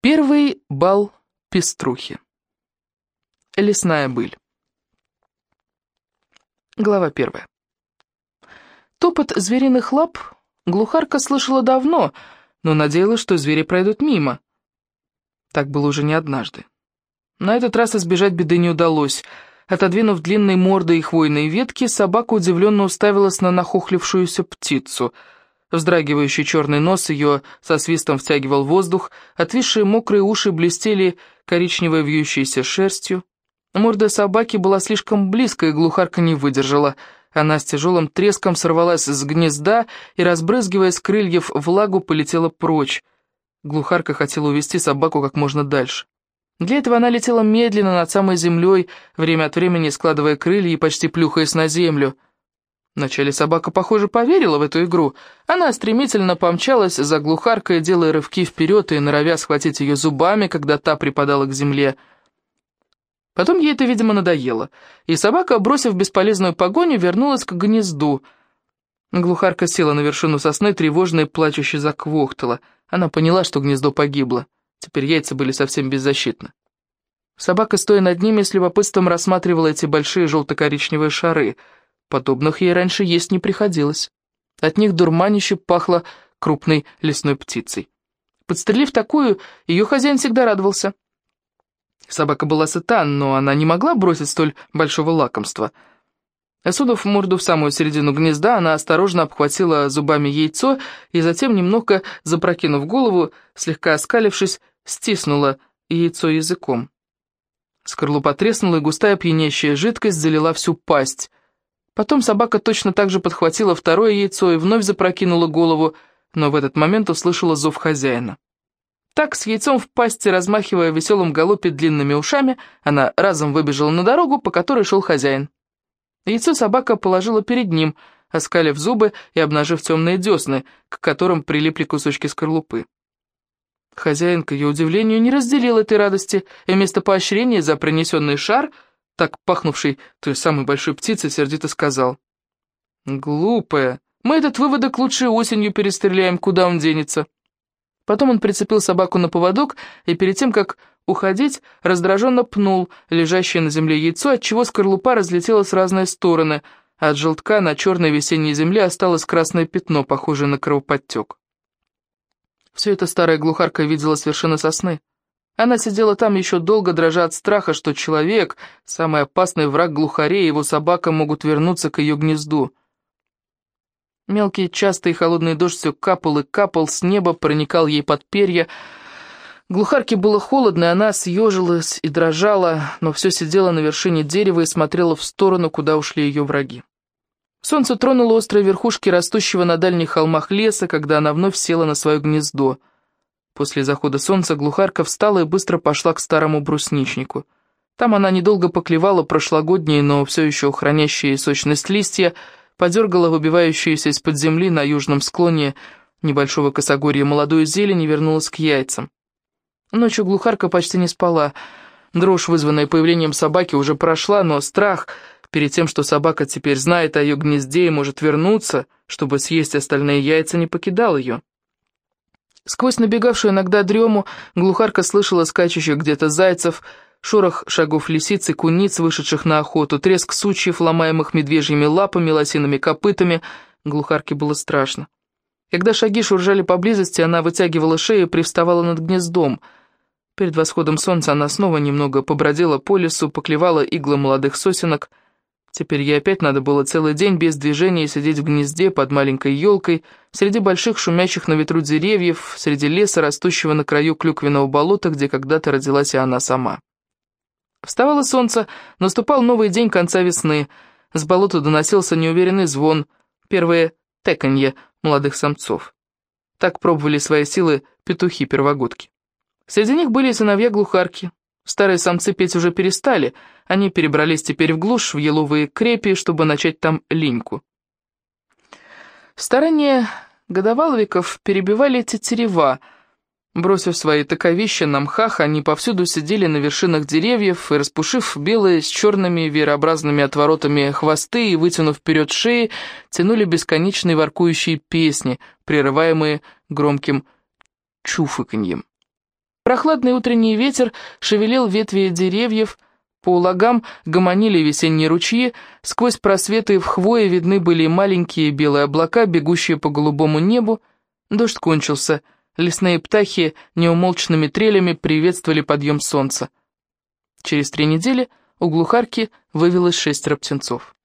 Первый бал пеструхи. Лесная быль. Глава первая. Топот звериных лап глухарка слышала давно, но надеялась, что звери пройдут мимо. Так было уже не однажды. На этот раз избежать беды не удалось. Отодвинув длинные морды и хвойные ветки, собака удивленно уставилась на нахохлившуюся птицу — Вздрагивающий черный нос ее со свистом втягивал воздух, отвисшие мокрые уши блестели коричневой вьющейся шерстью. Морда собаки была слишком близко, и глухарка не выдержала. Она с тяжелым треском сорвалась с гнезда и, разбрызгивая с крыльев влагу, полетела прочь. Глухарка хотела увести собаку как можно дальше. Для этого она летела медленно над самой землей, время от времени складывая крылья и почти плюхаясь на землю — Вначале собака, похоже, поверила в эту игру. Она стремительно помчалась за глухаркой, делая рывки вперед и норовя схватить ее зубами, когда та припадала к земле. Потом ей это, видимо, надоело, и собака, бросив бесполезную погоню, вернулась к гнезду. Глухарка села на вершину сосны, тревожно и плачуще заквохтала. Она поняла, что гнездо погибло. Теперь яйца были совсем беззащитны. Собака, стоя над ними, с любопытством рассматривала эти большие желто-коричневые шары — Подобных ей раньше есть не приходилось. От них дурманище пахло крупной лесной птицей. Подстрелив такую, ее хозяин всегда радовался. Собака была сыта, но она не могла бросить столь большого лакомства. Осунув морду в самую середину гнезда, она осторожно обхватила зубами яйцо и затем, немного запрокинув голову, слегка оскалившись, стиснула яйцо языком. Скорлупа треснула, и густая пьянящая жидкость залила всю пасть. Потом собака точно так же подхватила второе яйцо и вновь запрокинула голову, но в этот момент услышала зов хозяина. Так, с яйцом в пасти, размахивая в веселом галопе длинными ушами, она разом выбежала на дорогу, по которой шел хозяин. Яйцо собака положила перед ним, оскалив зубы и обнажив темные десны, к которым прилипли кусочки скорлупы. Хозяин, к ее удивлению, не разделил этой радости, и вместо поощрения за принесенный шар — так пахнувший той самой большой птицей, сердито сказал. «Глупая, мы этот выводок лучше осенью перестреляем, куда он денется». Потом он прицепил собаку на поводок и перед тем, как уходить, раздраженно пнул лежащее на земле яйцо, отчего скорлупа разлетелась в разные стороны, а от желтка на черной весенней земле осталось красное пятно, похожее на кровоподтек. Все это старая глухарка видела с вершины сосны. Она сидела там еще долго, дрожа от страха, что человек, самый опасный враг глухарей, его собака могут вернуться к ее гнезду. Мелкий, частый и холодный дождь все капал и капал, с неба проникал ей под перья. Глухарке было холодно, и она съежилась и дрожала, но все сидела на вершине дерева и смотрела в сторону, куда ушли ее враги. Солнце тронуло острые верхушки растущего на дальних холмах леса, когда она вновь села на свое гнездо. После захода солнца глухарка встала и быстро пошла к старому брусничнику. Там она недолго поклевала прошлогодние, но все еще хранящие сочность листья, подергала выбивающуюся из-под земли на южном склоне небольшого косогорья молодую зелень и вернулась к яйцам. Ночью глухарка почти не спала. Дрожь, вызванная появлением собаки, уже прошла, но страх перед тем, что собака теперь знает о ее гнезде и может вернуться, чтобы съесть остальные яйца, не покидал ее. Сквозь набегавшую иногда дрему глухарка слышала скачущих где-то зайцев, шорох шагов лисиц и куниц, вышедших на охоту, треск сучьев, ломаемых медвежьими лапами, лосиными копытами. Глухарке было страшно. Когда шаги шуржали поблизости, она вытягивала шею и привставала над гнездом. Перед восходом солнца она снова немного побродила по лесу, поклевала иглы молодых сосенок — Теперь ей опять надо было целый день без движения сидеть в гнезде под маленькой елкой, среди больших шумящих на ветру деревьев, среди леса, растущего на краю клюквенного болота, где когда-то родилась и она сама. Вставало солнце, наступал новый день конца весны. С болота доносился неуверенный звон, первые теканье молодых самцов. Так пробовали свои силы петухи-первогодки. Среди них были и сыновья-глухарки, Старые самцы петь уже перестали, они перебрались теперь в глушь, в еловые крепи, чтобы начать там линьку. Старания годоваловиков перебивали тетерева. Бросив свои таковища на мхах, они повсюду сидели на вершинах деревьев и, распушив белые с черными веерообразными отворотами хвосты и вытянув вперед шеи, тянули бесконечные воркующие песни, прерываемые громким чуфыканьем. Прохладный утренний ветер шевелил ветви деревьев, по улагам гомонили весенние ручьи, сквозь просветы в хвое видны были маленькие белые облака, бегущие по голубому небу. Дождь кончился, лесные птахи неумолчными трелями приветствовали подъем солнца. Через три недели у глухарки вывелось шестеро птенцов.